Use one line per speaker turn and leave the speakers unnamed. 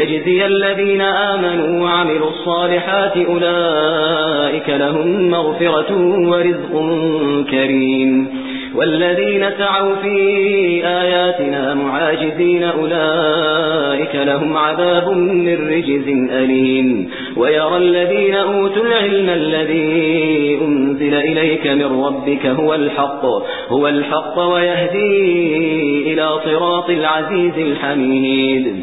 ليجزي الذين آمنوا وعملوا الصالحات أولئك لهم مغفرة ورزق كريم والذين سعوا في آياتنا معاجزين أولئك لهم عذاب من رجز أليم ويرى الذين أوتوا العلم الذي أنزل إليك من ربك هو الحق هو الحق ويهدي إلى صراط العزيز الحميد.